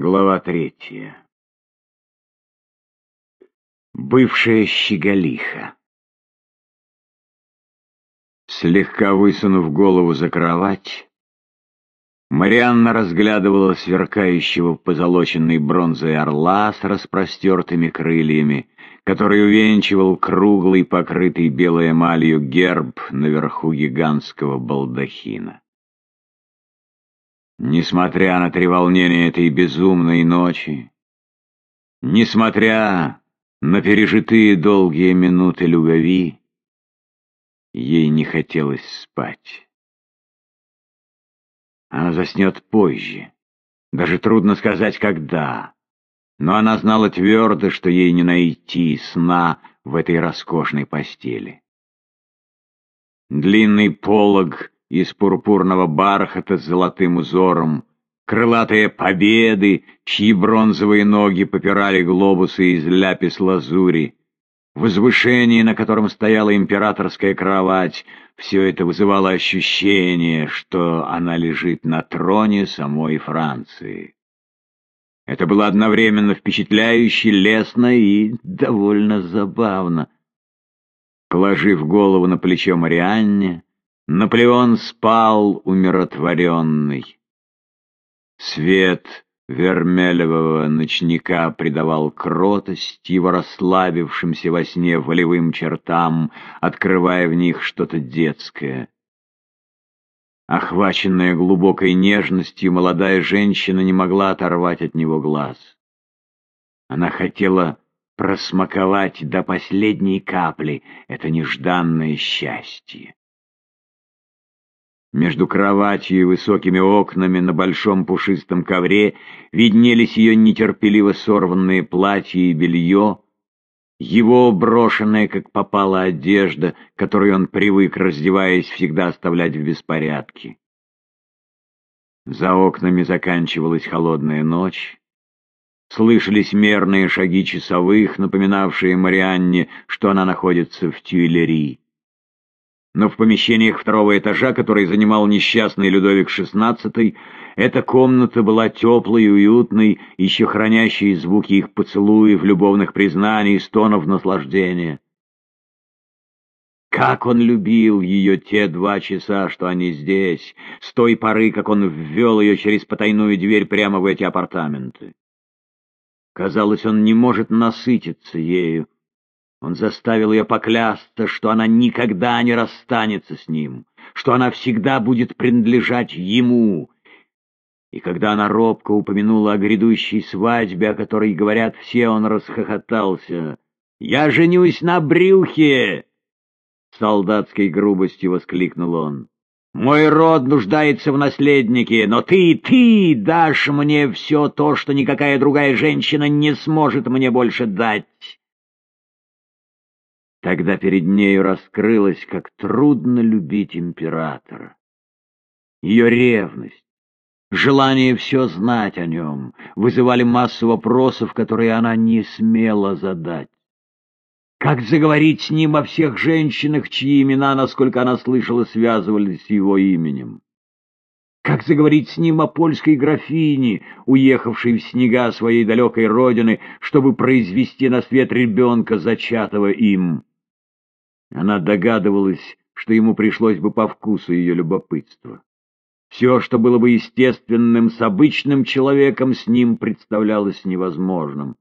Глава третья. Бывшая щеголиха. Слегка высунув голову за кровать, Марианна разглядывала сверкающего позолоченной бронзой орла с распростертыми крыльями, который увенчивал круглый, покрытый белой эмалью герб наверху гигантского балдахина. Несмотря на треволнение этой безумной ночи, несмотря на пережитые долгие минуты любви, ей не хотелось спать. Она заснет позже, даже трудно сказать, когда, но она знала твердо, что ей не найти сна в этой роскошной постели. Длинный полог из пурпурного бархата с золотым узором, крылатые победы, чьи бронзовые ноги попирали глобусы из ляпис-лазури, возвышение, на котором стояла императорская кровать, все это вызывало ощущение, что она лежит на троне самой Франции. Это было одновременно впечатляюще, лестно и довольно забавно. Положив голову на плечо Марианне, Наполеон спал умиротворенный. Свет вермелевого ночника придавал кротость его расслабившимся во сне волевым чертам, открывая в них что-то детское. Охваченная глубокой нежностью, молодая женщина не могла оторвать от него глаз. Она хотела просмаковать до последней капли это нежданное счастье. Между кроватью и высокими окнами на большом пушистом ковре виднелись ее нетерпеливо сорванные платья и белье, его брошенная, как попала, одежда, которую он привык, раздеваясь, всегда оставлять в беспорядке. За окнами заканчивалась холодная ночь. Слышались мерные шаги часовых, напоминавшие Марианне, что она находится в Тюильри но в помещениях второго этажа, который занимал несчастный Людовик XVI, эта комната была теплой и уютной, еще хранящей звуки их поцелуев, любовных признаний, стонов наслаждения. Как он любил ее те два часа, что они здесь, с той поры, как он ввел ее через потайную дверь прямо в эти апартаменты. Казалось, он не может насытиться ею, он заставил ее поклясться, что она никогда не расстанется с ним, что она всегда будет принадлежать ему. И когда она робко упомянула о грядущей свадьбе, о которой говорят все, он расхохотался. «Я женюсь на брюхе!» Солдатской грубостью воскликнул он. «Мой род нуждается в наследнике, но ты, ты дашь мне все то, что никакая другая женщина не сможет мне больше дать». Тогда перед нею раскрылось, как трудно любить императора. Ее ревность, желание все знать о нем вызывали массу вопросов, которые она не смела задать. Как заговорить с ним о всех женщинах, чьи имена, насколько она слышала, связывались с его именем? Как заговорить с ним о польской графине, уехавшей в снега своей далекой родины, чтобы произвести на свет ребенка, зачатого им? Она догадывалась, что ему пришлось бы по вкусу ее любопытство. Все, что было бы естественным с обычным человеком, с ним представлялось невозможным.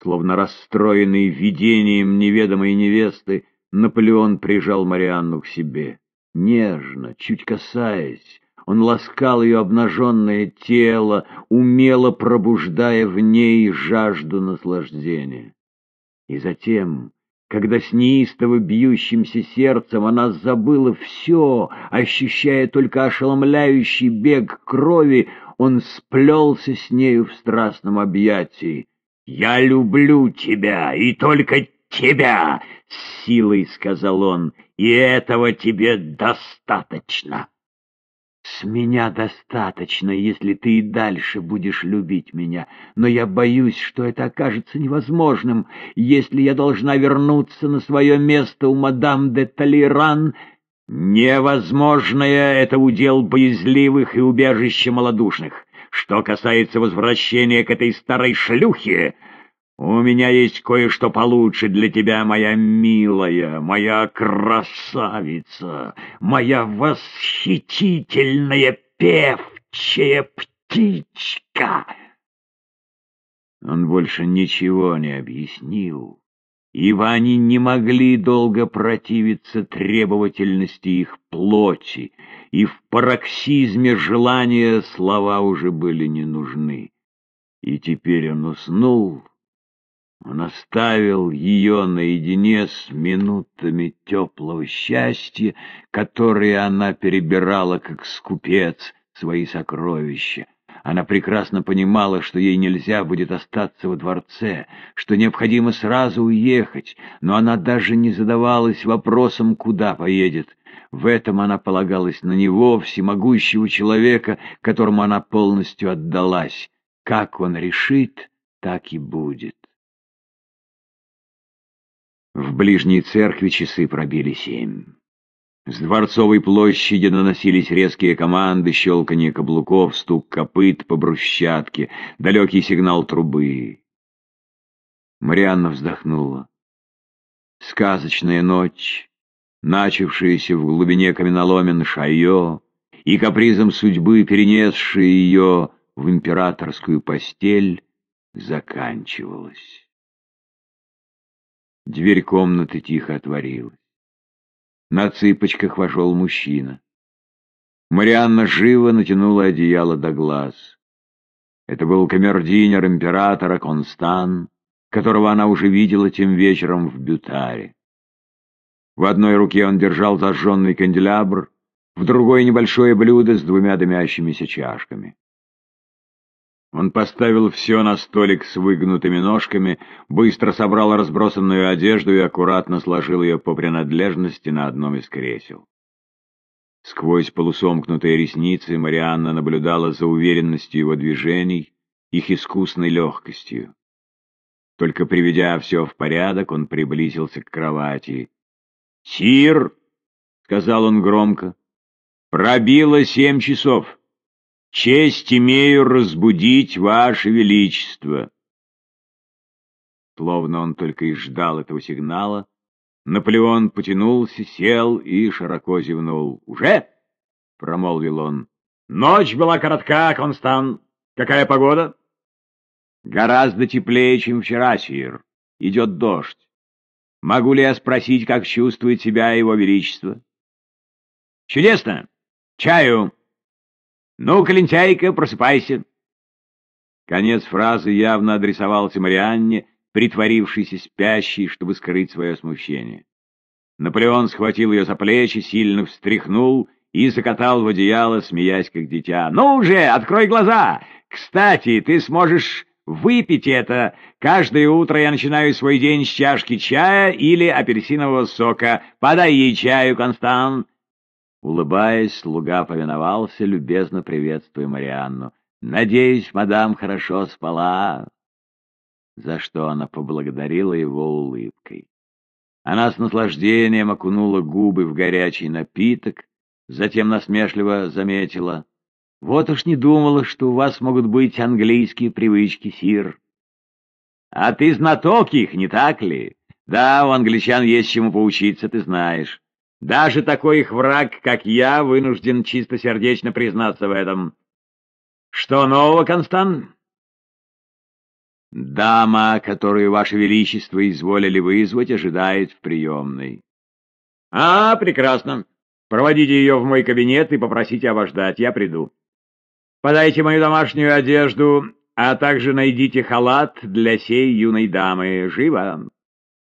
Словно расстроенный видением неведомой невесты, Наполеон прижал Марианну к себе. Нежно, чуть касаясь, он ласкал ее обнаженное тело, умело пробуждая в ней жажду наслаждения. И затем когда с неистово бьющимся сердцем она забыла все, ощущая только ошеломляющий бег крови, он сплелся с нею в страстном объятии. «Я люблю тебя, и только тебя!» — с силой сказал он, — «и этого тебе достаточно!» С меня достаточно, если ты и дальше будешь любить меня, но я боюсь, что это окажется невозможным, если я должна вернуться на свое место у мадам де Толеран. Невозможное — это удел боязливых и убежище малодушных. Что касается возвращения к этой старой шлюхе, у меня есть кое-что получше для тебя, моя милая, моя красавица, моя восхитительная певчая птичка. Он больше ничего не объяснил, ибо они не могли долго противиться требовательности их плоти, и в пароксизме желания слова уже были не нужны. И теперь он уснул, он оставил ее наедине с минутами теплого счастья, которые она перебирала, как скупец, свои сокровища. Она прекрасно понимала, что ей нельзя будет остаться во дворце, что необходимо сразу уехать, но она даже не задавалась вопросом, куда поедет. В этом она полагалась на него, всемогущего человека, которому она полностью отдалась. Как он решит, так и будет. В ближней церкви часы пробили семь. С дворцовой площади доносились резкие команды, щелканье каблуков, стук копыт по брусчатке, далекий сигнал трубы. Марианна вздохнула. Сказочная ночь, начавшаяся в глубине каменоломен Шайо, и капризом судьбы, перенесшая ее в императорскую постель, заканчивалась. Дверь комнаты тихо отворилась. На цыпочках вошел мужчина. Марианна живо натянула одеяло до глаз. Это был камердинер императора Констан, которого она уже видела тем вечером в Бютаре. В одной руке он держал зажженный канделябр, в другой — небольшое блюдо с двумя дымящимися чашками. Он поставил все на столик с выгнутыми ножками, быстро собрал разбросанную одежду и аккуратно сложил ее по принадлежности на одном из кресел. Сквозь полусомкнутые ресницы Марианна наблюдала за уверенностью его движений, их искусной легкостью. Только приведя все в порядок, он приблизился к кровати. «Сир!» — сказал он громко. «Пробило семь часов». Честь имею разбудить Ваше Величество. Словно он только и ждал этого сигнала, Наполеон потянулся, сел и широко зевнул. «Уже?» — промолвил он. «Ночь была коротка, Констан. Какая погода?» «Гораздо теплее, чем вчера, сир. Идет дождь. Могу ли я спросить, как чувствует себя его величество?» «Чудесно! Чаю!» «Ну-ка, просыпайся!» Конец фразы явно адресовался Марианне, притворившейся спящей, чтобы скрыть свое смущение. Наполеон схватил ее за плечи, сильно встряхнул и закатал в одеяло, смеясь как дитя. «Ну уже, открой глаза! Кстати, ты сможешь выпить это. Каждое утро я начинаю свой день с чашки чая или апельсинового сока. Подай ей чаю, Констант!» Улыбаясь, слуга повиновался, любезно приветствуя Марианну. «Надеюсь, мадам хорошо спала?» За что она поблагодарила его улыбкой. Она с наслаждением окунула губы в горячий напиток, затем насмешливо заметила. «Вот уж не думала, что у вас могут быть английские привычки, сир». «А ты знаток их, не так ли? Да, у англичан есть чему поучиться, ты знаешь». Даже такой их враг, как я, вынужден чистосердечно признаться в этом. Что нового, Констан? Дама, которую Ваше Величество изволили вызвать, ожидает в приемной. А, прекрасно. Проводите ее в мой кабинет и попросите обождать, я приду. Подайте мою домашнюю одежду, а также найдите халат для сей юной дамы. Живо!